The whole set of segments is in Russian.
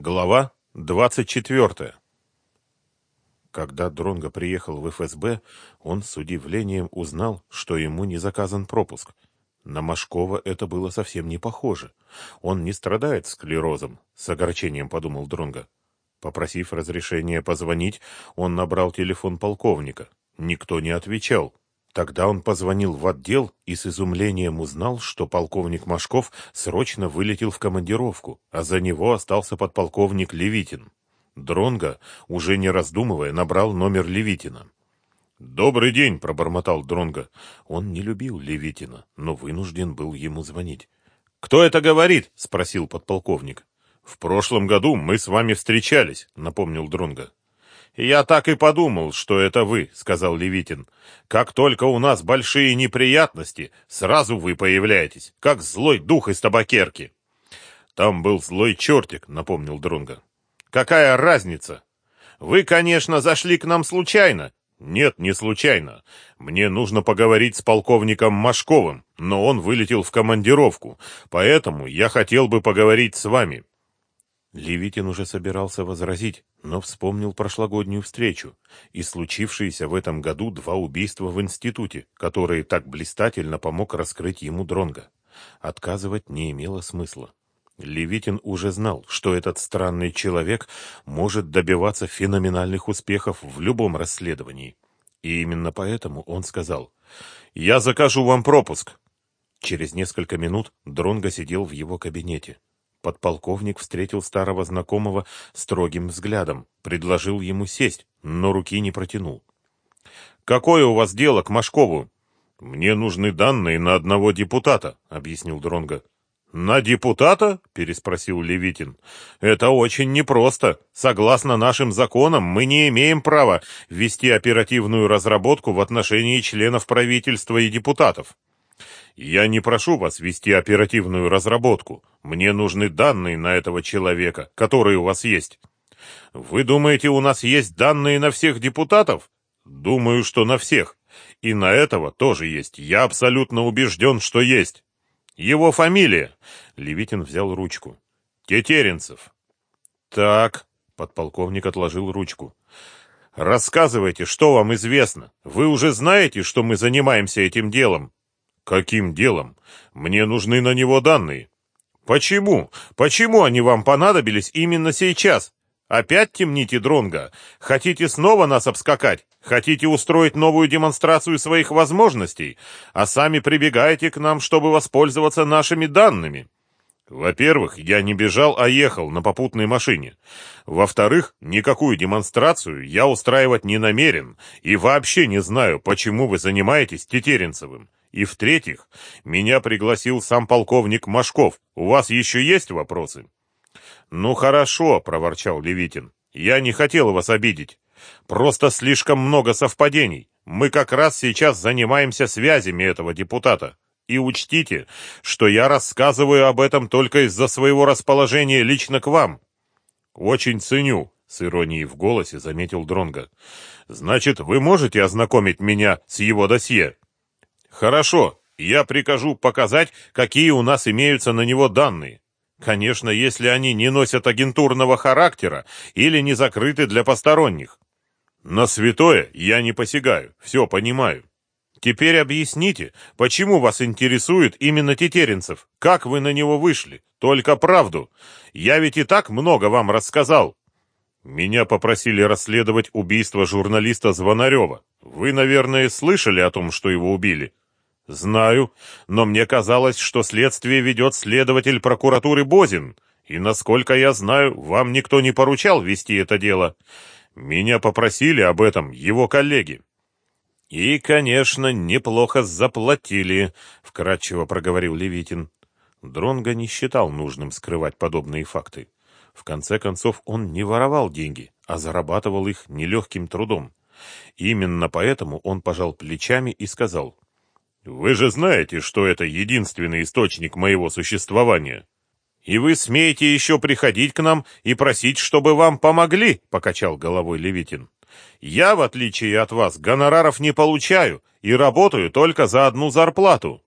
Глава 24. Когда Дронго приехал в ФСБ, он с удивлением узнал, что ему не заказан пропуск. На Машкова это было совсем не похоже. Он не страдает склерозом, с огорчением подумал Дронго. Попросив разрешения позвонить, он набрал телефон полковника. Никто не отвечал. Тогда он позвонил в отдел и с изумлением узнал, что полковник Машков срочно вылетел в командировку, а за него остался подполковник Левитин. Дронга, уже не раздумывая, набрал номер Левитина. «Добрый день», — пробормотал Дронга. Он не любил Левитина, но вынужден был ему звонить. «Кто это говорит?» — спросил подполковник. «В прошлом году мы с вами встречались», — напомнил Дронга. «Я так и подумал, что это вы», — сказал Левитин. «Как только у нас большие неприятности, сразу вы появляетесь, как злой дух из табакерки». «Там был злой чертик», — напомнил Дронга. «Какая разница? Вы, конечно, зашли к нам случайно». «Нет, не случайно. Мне нужно поговорить с полковником Машковым, но он вылетел в командировку, поэтому я хотел бы поговорить с вами». Левитин уже собирался возразить, но вспомнил прошлогоднюю встречу и случившиеся в этом году два убийства в институте, которые так блистательно помог раскрыть ему Дронга. Отказывать не имело смысла. Левитин уже знал, что этот странный человек может добиваться феноменальных успехов в любом расследовании. И именно поэтому он сказал «Я закажу вам пропуск». Через несколько минут Дронго сидел в его кабинете. Подполковник встретил старого знакомого строгим взглядом, предложил ему сесть, но руки не протянул. «Какое у вас дело к Машкову?» «Мне нужны данные на одного депутата», — объяснил Дронга. «На депутата?» — переспросил Левитин. «Это очень непросто. Согласно нашим законам, мы не имеем права вести оперативную разработку в отношении членов правительства и депутатов». Я не прошу вас вести оперативную разработку. Мне нужны данные на этого человека, которые у вас есть. Вы думаете, у нас есть данные на всех депутатов? Думаю, что на всех. И на этого тоже есть. Я абсолютно убежден, что есть. Его фамилия. Левитин взял ручку. Тетеренцев. Так, подполковник отложил ручку. Рассказывайте, что вам известно. Вы уже знаете, что мы занимаемся этим делом. Каким делом? Мне нужны на него данные. Почему? Почему они вам понадобились именно сейчас? Опять темните Дронга? Хотите снова нас обскакать? Хотите устроить новую демонстрацию своих возможностей, а сами прибегаете к нам, чтобы воспользоваться нашими данными? Во-первых, я не бежал, а ехал на попутной машине. Во-вторых, никакую демонстрацию я устраивать не намерен и вообще не знаю, почему вы занимаетесь Тетеренцевым. И в-третьих, меня пригласил сам полковник Машков. У вас еще есть вопросы? Ну хорошо, проворчал Левитин. Я не хотел вас обидеть. Просто слишком много совпадений. Мы как раз сейчас занимаемся связями этого депутата. И учтите, что я рассказываю об этом только из-за своего расположения лично к вам. Очень ценю, с иронией в голосе заметил Дронга. Значит, вы можете ознакомить меня с его досье? Хорошо, я прикажу показать, какие у нас имеются на него данные. Конечно, если они не носят агентурного характера или не закрыты для посторонних. На святое я не посягаю, все понимаю. Теперь объясните, почему вас интересует именно Тетеренцев? Как вы на него вышли? Только правду. Я ведь и так много вам рассказал. Меня попросили расследовать убийство журналиста Звонарева. Вы, наверное, слышали о том, что его убили? Знаю, но мне казалось, что следствие ведет следователь прокуратуры Бозин, и, насколько я знаю, вам никто не поручал вести это дело. Меня попросили об этом его коллеги. И, конечно, неплохо заплатили, вкратчиво проговорил Левитин. Дронго не считал нужным скрывать подобные факты. В конце концов, он не воровал деньги, а зарабатывал их нелегким трудом. Именно поэтому он пожал плечами и сказал, вы же знаете, что это единственный источник моего существования. И вы смеете еще приходить к нам и просить, чтобы вам помогли, покачал головой Левитин. Я, в отличие от вас, гонораров не получаю и работаю только за одну зарплату.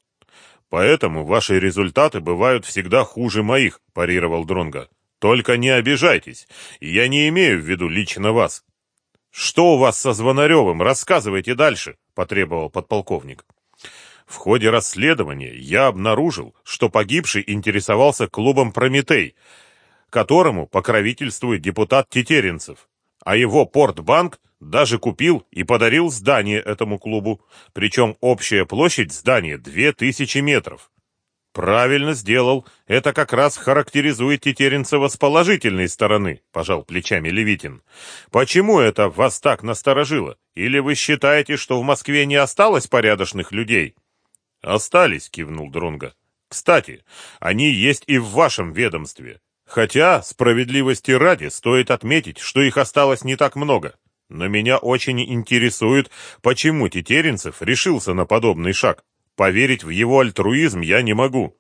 Поэтому ваши результаты бывают всегда хуже моих, парировал Дронга. Только не обижайтесь, я не имею в виду лично вас. Что у вас со Звонаревым? Рассказывайте дальше, потребовал подполковник. В ходе расследования я обнаружил, что погибший интересовался клубом «Прометей», которому покровительствует депутат Тетеренцев, а его портбанк даже купил и подарил здание этому клубу, причем общая площадь здания 2000 метров. Правильно сделал, это как раз характеризует Тетеренцева с положительной стороны, пожал плечами Левитин. Почему это вас так насторожило? Или вы считаете, что в Москве не осталось порядочных людей? Остались, кивнул Дронга. Кстати, они есть и в вашем ведомстве. Хотя, справедливости ради, стоит отметить, что их осталось не так много. Но меня очень интересует, почему Тетеренцев решился на подобный шаг. Поверить в его альтруизм я не могу.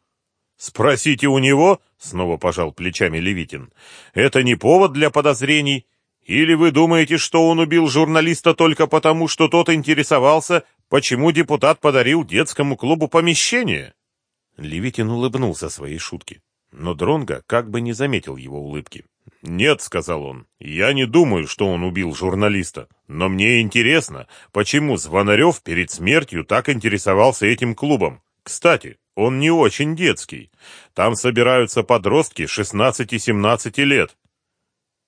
Спросите у него, снова пожал плечами Левитин. Это не повод для подозрений? Или вы думаете, что он убил журналиста только потому, что тот интересовался, почему депутат подарил детскому клубу помещение? Левитин улыбнулся своей шутке, но Дронга как бы не заметил его улыбки. «Нет», — сказал он, — «я не думаю, что он убил журналиста, но мне интересно, почему Звонарев перед смертью так интересовался этим клубом. Кстати, он не очень детский. Там собираются подростки 16-17 лет.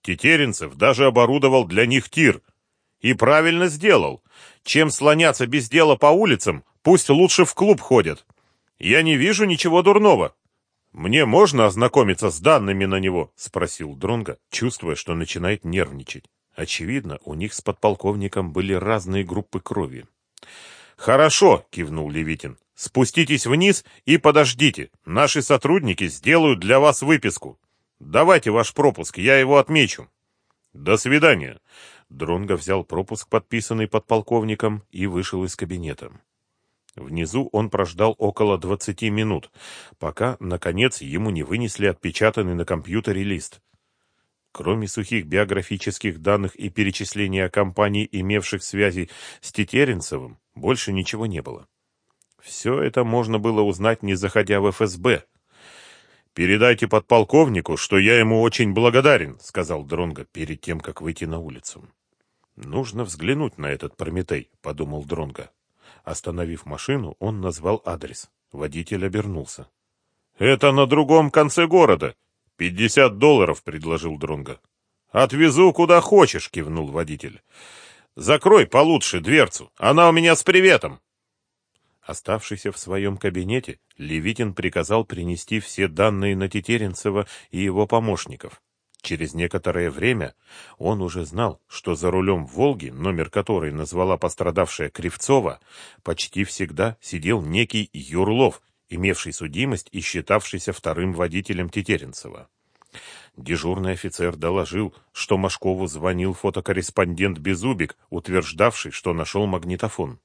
Тетеренцев даже оборудовал для них тир. И правильно сделал. Чем слоняться без дела по улицам, пусть лучше в клуб ходят. Я не вижу ничего дурного. «Мне можно ознакомиться с данными на него?» — спросил Дронга, чувствуя, что начинает нервничать. Очевидно, у них с подполковником были разные группы крови. «Хорошо», — кивнул Левитин. «Спуститесь вниз и подождите. Наши сотрудники сделают для вас выписку. Давайте ваш пропуск, я его отмечу». «До свидания». Дронго взял пропуск, подписанный подполковником, и вышел из кабинета. Внизу он прождал около 20 минут, пока, наконец, ему не вынесли отпечатанный на компьютере лист. Кроме сухих биографических данных и перечисления компаний, имевших связи с Тетеренцевым, больше ничего не было. Все это можно было узнать, не заходя в ФСБ. «Передайте подполковнику, что я ему очень благодарен», — сказал Дронго перед тем, как выйти на улицу. «Нужно взглянуть на этот Прометей», — подумал Дронго. Остановив машину, он назвал адрес. Водитель обернулся. «Это на другом конце города. Пятьдесят долларов», — предложил Дронго. «Отвезу куда хочешь», — кивнул водитель. «Закрой получше дверцу. Она у меня с приветом». Оставшийся в своем кабинете, Левитин приказал принести все данные на Тетеренцева и его помощников. Через некоторое время он уже знал, что за рулем «Волги», номер которой назвала пострадавшая Кривцова, почти всегда сидел некий Юрлов, имевший судимость и считавшийся вторым водителем Тетеренцева. Дежурный офицер доложил, что Машкову звонил фотокорреспондент Безубик, утверждавший, что нашел магнитофон.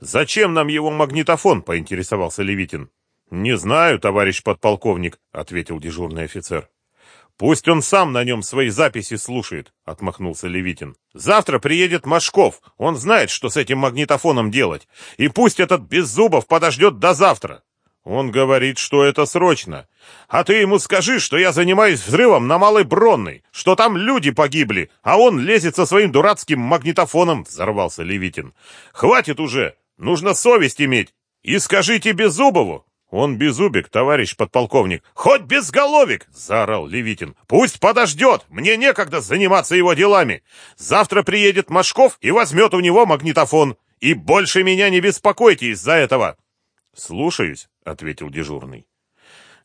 «Зачем нам его магнитофон?» — поинтересовался Левитин. «Не знаю, товарищ подполковник», — ответил дежурный офицер. Пусть он сам на нем свои записи слушает, отмахнулся Левитин. Завтра приедет Машков. Он знает, что с этим магнитофоном делать. И пусть этот Беззубов подождет до завтра. Он говорит, что это срочно. А ты ему скажи, что я занимаюсь взрывом на Малой Бронной, что там люди погибли, а он лезет со своим дурацким магнитофоном, взорвался Левитин. Хватит уже, нужно совесть иметь. И скажите Беззубову, «Он безубик, товарищ подполковник». «Хоть безголовик!» — заорал Левитин. «Пусть подождет! Мне некогда заниматься его делами! Завтра приедет Машков и возьмет у него магнитофон. И больше меня не беспокойте из-за этого!» «Слушаюсь», — ответил дежурный.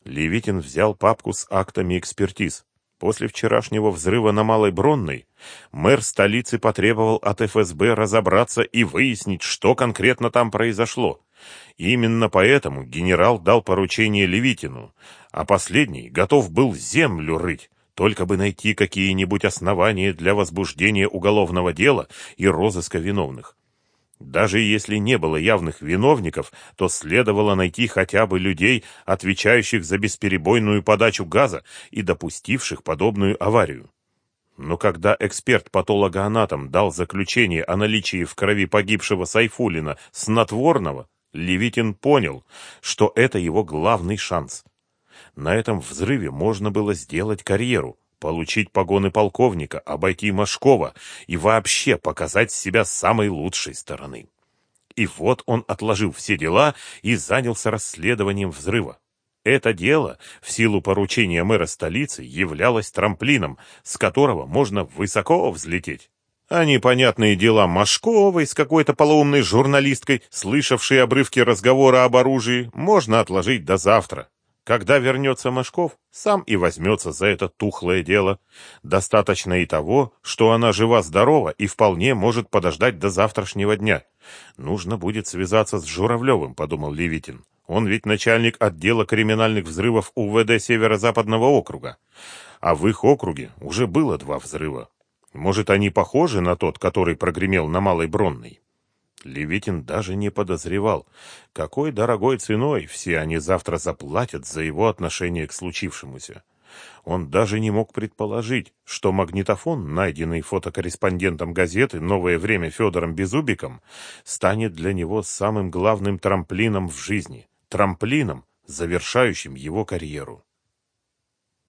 Левитин взял папку с актами экспертиз. После вчерашнего взрыва на Малой Бронной мэр столицы потребовал от ФСБ разобраться и выяснить, что конкретно там произошло. Именно поэтому генерал дал поручение Левитину, а последний готов был землю рыть, только бы найти какие-нибудь основания для возбуждения уголовного дела и розыска виновных. Даже если не было явных виновников, то следовало найти хотя бы людей, отвечающих за бесперебойную подачу газа и допустивших подобную аварию. Но когда эксперт-патологоанатом дал заключение о наличии в крови погибшего Сайфулина снотворного, Левитин понял, что это его главный шанс. На этом взрыве можно было сделать карьеру, получить погоны полковника, обойти Машкова и вообще показать себя с самой лучшей стороны. И вот он отложил все дела и занялся расследованием взрыва. Это дело, в силу поручения мэра столицы, являлось трамплином, с которого можно высоко взлететь. А непонятные дела Машковой с какой-то полоумной журналисткой, слышавшей обрывки разговора об оружии, можно отложить до завтра. Когда вернется Машков, сам и возьмется за это тухлое дело. Достаточно и того, что она жива-здорова и вполне может подождать до завтрашнего дня. Нужно будет связаться с Журавлевым, подумал Левитин. Он ведь начальник отдела криминальных взрывов УВД Северо-Западного округа. А в их округе уже было два взрыва. Может, они похожи на тот, который прогремел на Малой Бронной? Левитин даже не подозревал, какой дорогой ценой все они завтра заплатят за его отношение к случившемуся. Он даже не мог предположить, что магнитофон, найденный фотокорреспондентом газеты «Новое время» Федором Безубиком, станет для него самым главным трамплином в жизни, трамплином, завершающим его карьеру.